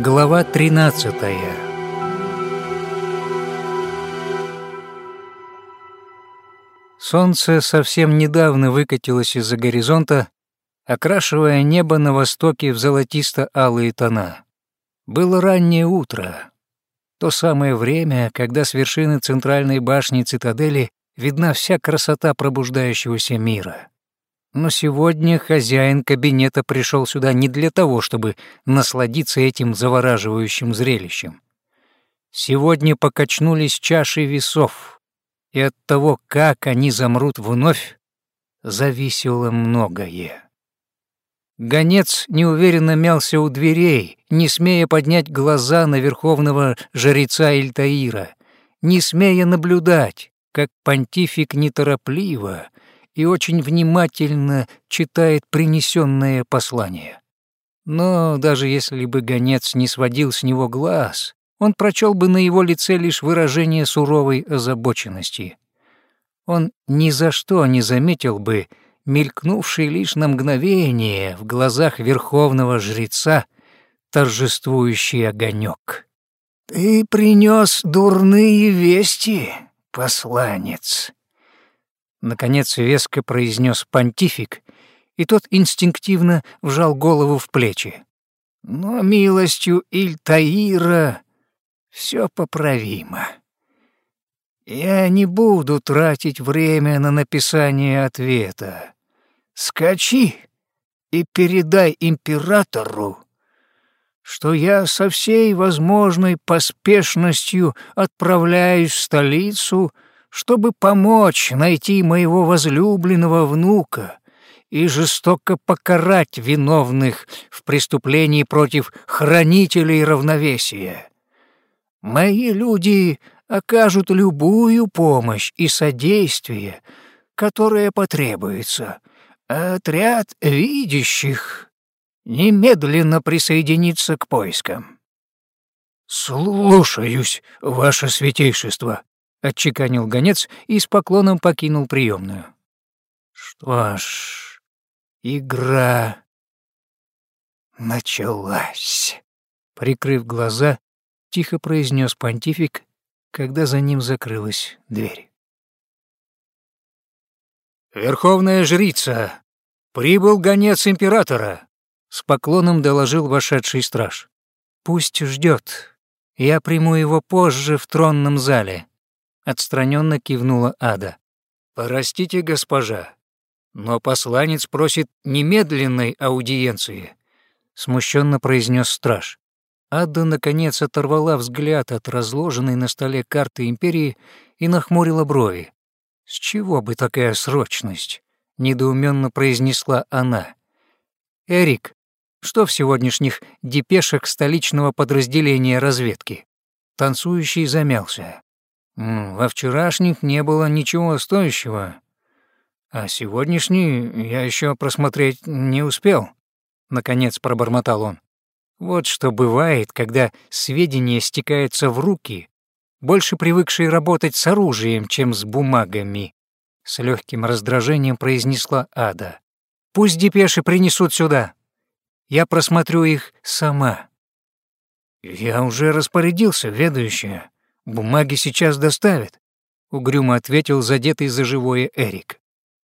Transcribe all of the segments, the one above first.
Глава 13 Солнце совсем недавно выкатилось из-за горизонта, окрашивая небо на востоке в золотисто-алые тона. Было раннее утро, то самое время, когда с вершины центральной башни цитадели видна вся красота пробуждающегося мира. Но сегодня хозяин кабинета пришел сюда не для того, чтобы насладиться этим завораживающим зрелищем. Сегодня покачнулись чаши весов, и от того, как они замрут вновь, зависело многое. Гонец неуверенно мялся у дверей, не смея поднять глаза на верховного жреца Ильтаира, не смея наблюдать, как понтифик неторопливо, и очень внимательно читает принесенное послание. Но даже если бы гонец не сводил с него глаз, он прочел бы на его лице лишь выражение суровой озабоченности. Он ни за что не заметил бы мелькнувший лишь на мгновение в глазах верховного жреца торжествующий огонек. «Ты принес дурные вести, посланец», Наконец веско произнес понтифик, и тот инстинктивно вжал голову в плечи. Но милостью Ильтаира все поправимо. Я не буду тратить время на написание ответа. Скачи и передай императору, что я со всей возможной поспешностью отправляюсь в столицу — чтобы помочь найти моего возлюбленного внука и жестоко покарать виновных в преступлении против хранителей равновесия. Мои люди окажут любую помощь и содействие, которое потребуется, а отряд видящих немедленно присоединится к поискам. «Слушаюсь, ваше святейшество», — отчеканил гонец и с поклоном покинул приемную. «Что ж, игра началась», — прикрыв глаза, тихо произнес понтифик, когда за ним закрылась дверь. «Верховная жрица! Прибыл гонец императора!» — с поклоном доложил вошедший страж. «Пусть ждет. Я приму его позже в тронном зале», отстраненно кивнула Ада. «Простите, госпожа, но посланец просит немедленной аудиенции», смущенно произнес страж. Ада, наконец, оторвала взгляд от разложенной на столе карты Империи и нахмурила брови. «С чего бы такая срочность?» — недоуменно произнесла она. «Эрик, что в сегодняшних депешах столичного подразделения разведки?» Танцующий замялся. Во вчерашних не было ничего стоящего, а сегодняшний я еще просмотреть не успел. Наконец пробормотал он. Вот что бывает, когда сведения стекаются в руки, больше привыкшие работать с оружием, чем с бумагами. С легким раздражением произнесла Ада. Пусть депеши принесут сюда. Я просмотрю их сама. Я уже распорядился, ведущая. «Бумаги сейчас доставят», — угрюмо ответил задетый за живое Эрик.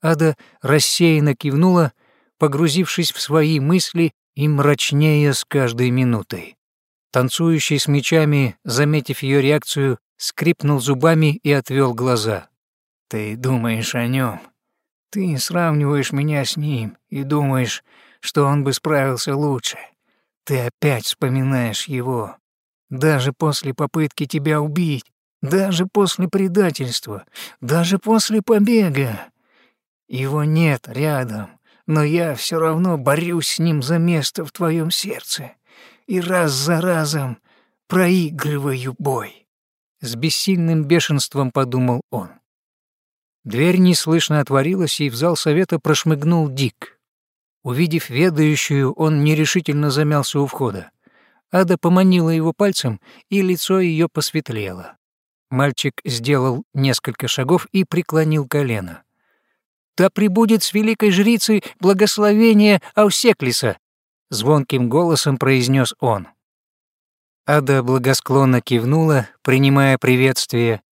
Ада рассеянно кивнула, погрузившись в свои мысли и мрачнее с каждой минутой. Танцующий с мечами, заметив ее реакцию, скрипнул зубами и отвел глаза. «Ты думаешь о нем. Ты сравниваешь меня с ним и думаешь, что он бы справился лучше. Ты опять вспоминаешь его. Даже после попытки тебя убить, даже после предательства, даже после побега. Его нет рядом, но я все равно борюсь с ним за место в твоем сердце и раз за разом проигрываю бой. С бессильным бешенством подумал он. Дверь неслышно отворилась, и в зал совета прошмыгнул Дик. Увидев ведающую, он нерешительно замялся у входа. Ада поманила его пальцем, и лицо ее посветлело. Мальчик сделал несколько шагов и преклонил колено. «Да прибудет с великой жрицей благословение Аусеклиса!» — звонким голосом произнес он. Ада благосклонно кивнула, принимая приветствие,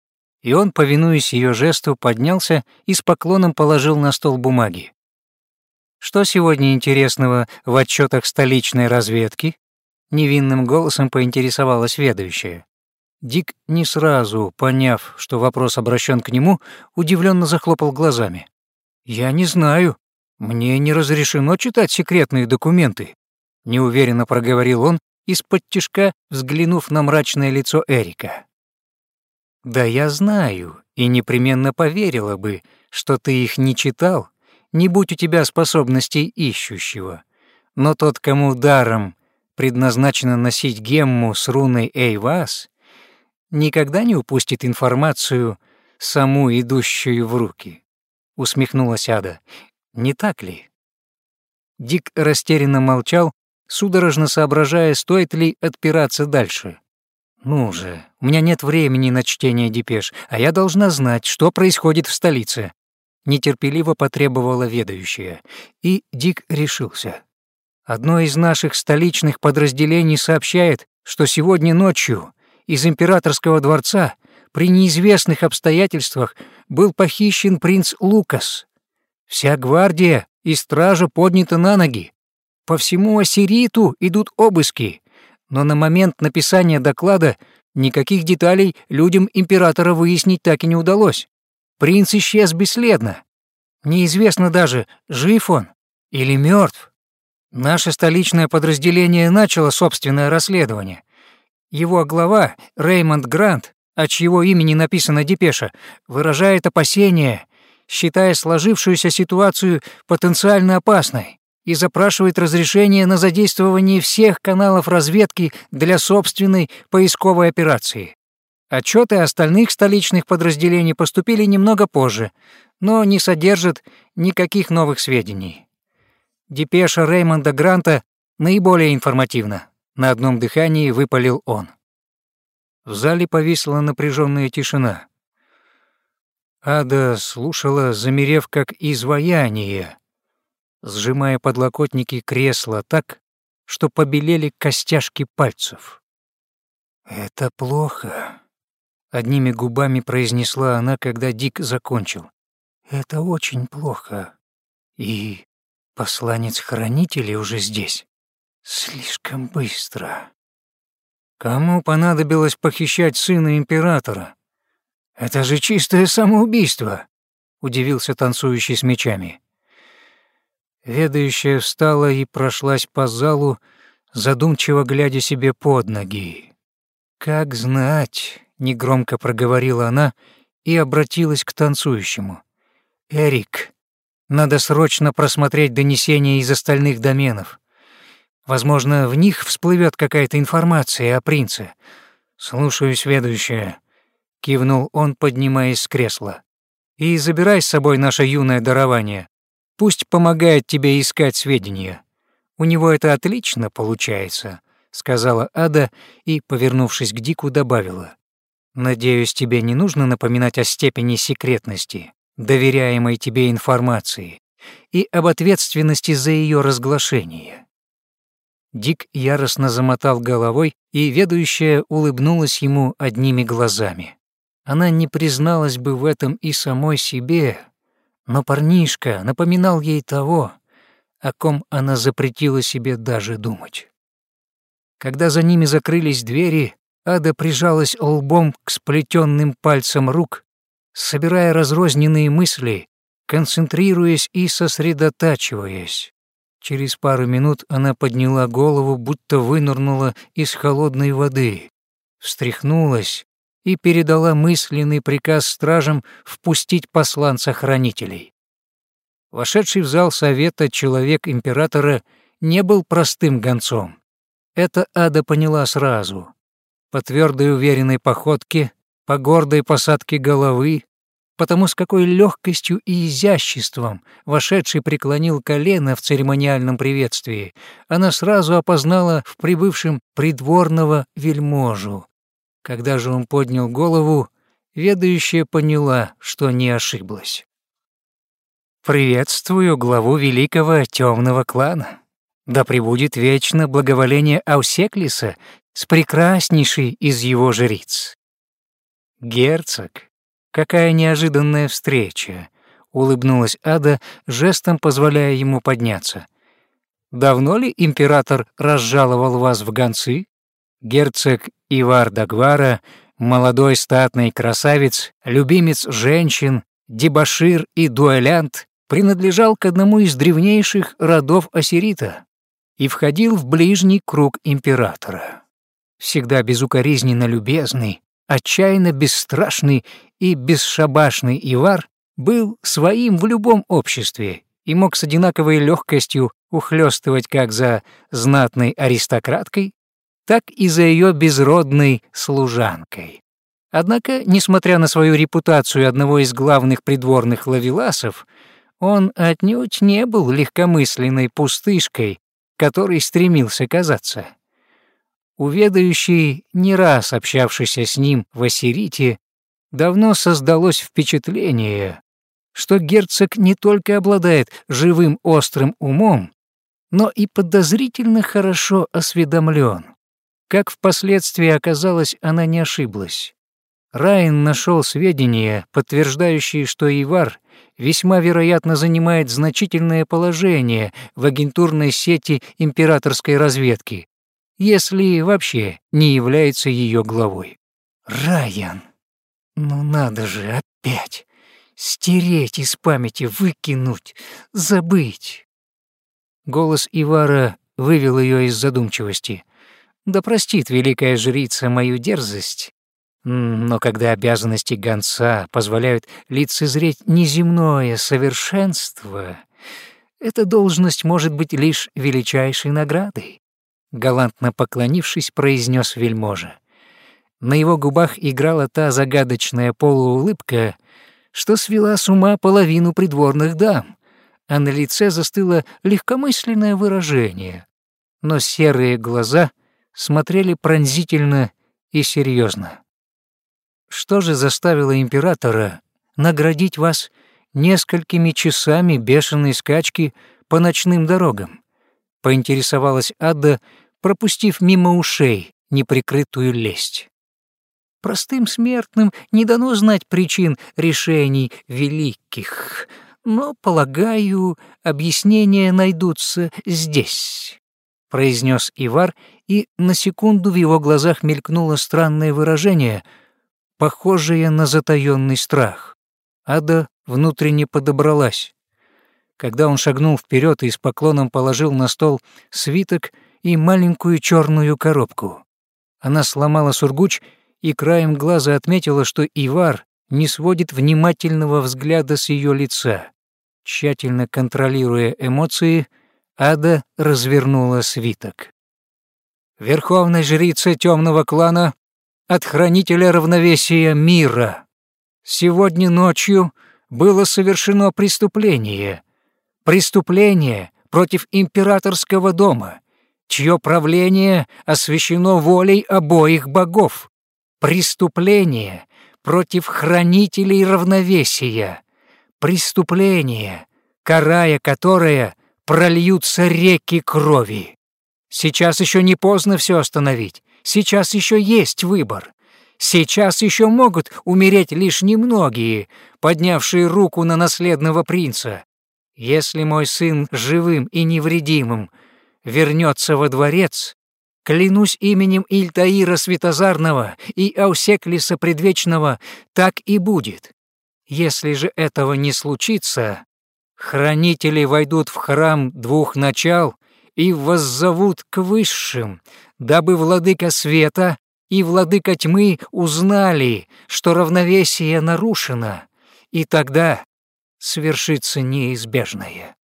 и он, повинуясь ее жесту, поднялся и с поклоном положил на стол бумаги. «Что сегодня интересного в отчетах столичной разведки?» Невинным голосом поинтересовалась ведущая. Дик, не сразу поняв, что вопрос обращен к нему, удивленно захлопал глазами. «Я не знаю. Мне не разрешено читать секретные документы», — неуверенно проговорил он, из-под тишка взглянув на мрачное лицо Эрика. «Да я знаю и непременно поверила бы, что ты их не читал, не будь у тебя способностей ищущего. Но тот, кому даром предназначено носить гемму с руной Эйвас, никогда не упустит информацию, саму идущую в руки. Усмехнулась Ада. Не так ли? Дик растерянно молчал, судорожно соображая, стоит ли отпираться дальше. «Ну же, у меня нет времени на чтение депеш, а я должна знать, что происходит в столице», нетерпеливо потребовала ведающая, и Дик решился. Одно из наших столичных подразделений сообщает, что сегодня ночью из императорского дворца при неизвестных обстоятельствах был похищен принц Лукас. Вся гвардия и стража подняты на ноги. По всему Ассириту идут обыски, но на момент написания доклада никаких деталей людям императора выяснить так и не удалось. Принц исчез бесследно. Неизвестно даже, жив он или мертв. Наше столичное подразделение начало собственное расследование. Его глава, Реймонд Грант, от чьего имени написана депеша, выражает опасения, считая сложившуюся ситуацию потенциально опасной и запрашивает разрешение на задействование всех каналов разведки для собственной поисковой операции. Отчеты остальных столичных подразделений поступили немного позже, но не содержат никаких новых сведений. Депеша Реймонда Гранта наиболее информативна. На одном дыхании выпалил он. В зале повисла напряженная тишина. Ада слушала, замерев как изваяние, сжимая подлокотники кресла так, что побелели костяшки пальцев. «Это плохо», — одними губами произнесла она, когда Дик закончил. «Это очень плохо. И Посланец хранителей уже здесь. Слишком быстро. Кому понадобилось похищать сына императора? Это же чистое самоубийство, удивился танцующий с мечами. Ведающая встала и прошлась по залу, задумчиво глядя себе под ноги. «Как знать», — негромко проговорила она и обратилась к танцующему. «Эрик, надо срочно просмотреть донесения из остальных доменов. Возможно, в них всплывет какая-то информация о принце. Слушаюсь, ведущая. Кивнул он, поднимаясь с кресла. И забирай с собой наше юное дарование. Пусть помогает тебе искать сведения. У него это отлично получается, сказала Ада и, повернувшись к Дику, добавила. Надеюсь, тебе не нужно напоминать о степени секретности доверяемой тебе информации и об ответственности за ее разглашение. Дик яростно замотал головой, и ведущая улыбнулась ему одними глазами. Она не призналась бы в этом и самой себе, но парнишка напоминал ей того, о ком она запретила себе даже думать. Когда за ними закрылись двери, Ада прижалась лбом к сплетенным пальцам рук собирая разрозненные мысли, концентрируясь и сосредотачиваясь. Через пару минут она подняла голову, будто вынырнула из холодной воды, встряхнулась и передала мысленный приказ стражам впустить посланца-хранителей. Вошедший в зал совета человек императора не был простым гонцом. Это Ада поняла сразу. По твердой уверенной походке, по гордой посадке головы, потому с какой легкостью и изяществом вошедший преклонил колено в церемониальном приветствии, она сразу опознала в прибывшем придворного вельможу. Когда же он поднял голову, ведающая поняла, что не ошиблась. «Приветствую главу великого темного клана. Да пребудет вечно благоволение Аусеклиса с прекраснейшей из его жриц. Герцог, какая неожиданная встреча, улыбнулась Ада, жестом позволяя ему подняться. Давно ли император разжаловал вас в гонцы? Герцог Ивар Дагвара, молодой статный красавец, любимец женщин, дебошир и дуэлянт, принадлежал к одному из древнейших родов Ассирита и входил в ближний круг императора. Всегда безукоризненно любезный, отчаянно бесстрашный и бесшабашный Ивар был своим в любом обществе и мог с одинаковой легкостью ухлёстывать как за знатной аристократкой, так и за ее безродной служанкой. Однако, несмотря на свою репутацию одного из главных придворных лавеласов, он отнюдь не был легкомысленной пустышкой, которой стремился казаться. Уведающий, не раз общавшийся с ним в Ассирите, давно создалось впечатление, что герцог не только обладает живым острым умом, но и подозрительно хорошо осведомлен. Как впоследствии оказалось, она не ошиблась. Райан нашел сведения, подтверждающие, что Ивар весьма вероятно занимает значительное положение в агентурной сети императорской разведки, если вообще не является ее главой. Райан, ну надо же, опять. Стереть из памяти, выкинуть, забыть. Голос Ивара вывел ее из задумчивости. Да простит великая жрица мою дерзость, но когда обязанности гонца позволяют лицезреть неземное совершенство, эта должность может быть лишь величайшей наградой галантно поклонившись, произнес вельможа. На его губах играла та загадочная полуулыбка, что свела с ума половину придворных дам, а на лице застыло легкомысленное выражение, но серые глаза смотрели пронзительно и серьезно. Что же заставило императора наградить вас несколькими часами бешеной скачки по ночным дорогам? Поинтересовалась Ада, пропустив мимо ушей неприкрытую лесть. Простым смертным не дано знать причин решений великих, но, полагаю, объяснения найдутся здесь», — произнес Ивар, и на секунду в его глазах мелькнуло странное выражение, похожее на затаённый страх. Ада внутренне подобралась. Когда он шагнул вперед и с поклоном положил на стол свиток — и маленькую черную коробку. Она сломала сургуч и краем глаза отметила, что Ивар не сводит внимательного взгляда с ее лица. Тщательно контролируя эмоции, Ада развернула свиток. Верховная жрица темного клана от хранителя равновесия мира. Сегодня ночью было совершено преступление. Преступление против императорского дома, чье правление освящено волей обоих богов. Преступление против хранителей равновесия. Преступление, карая которое прольются реки крови. Сейчас еще не поздно все остановить. Сейчас еще есть выбор. Сейчас еще могут умереть лишь немногие, поднявшие руку на наследного принца. Если мой сын живым и невредимым вернется во дворец, клянусь именем Ильтаира Святозарного и Аусеклиса Предвечного, так и будет. Если же этого не случится, хранители войдут в храм двух начал и воззовут к высшим, дабы владыка света и владыка тьмы узнали, что равновесие нарушено, и тогда свершится неизбежное.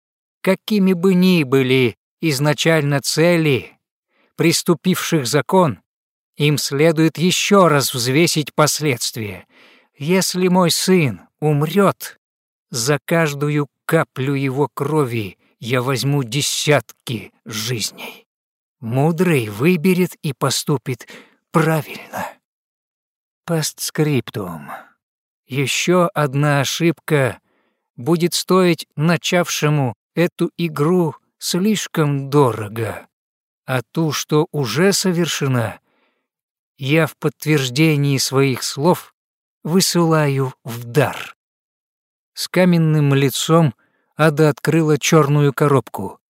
Какими бы ни были изначально цели, приступивших закон, им следует еще раз взвесить последствия. Если мой сын умрет, за каждую каплю его крови я возьму десятки жизней. Мудрый выберет и поступит правильно. Постскриптум. Еще одна ошибка будет стоить начавшему эту игру слишком дорого, а ту, что уже совершена, я в подтверждении своих слов высылаю в дар». С каменным лицом Ада открыла черную коробку.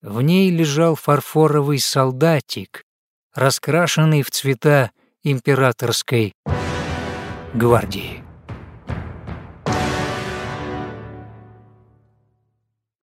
В ней лежал фарфоровый солдатик, раскрашенный в цвета императорской гвардии.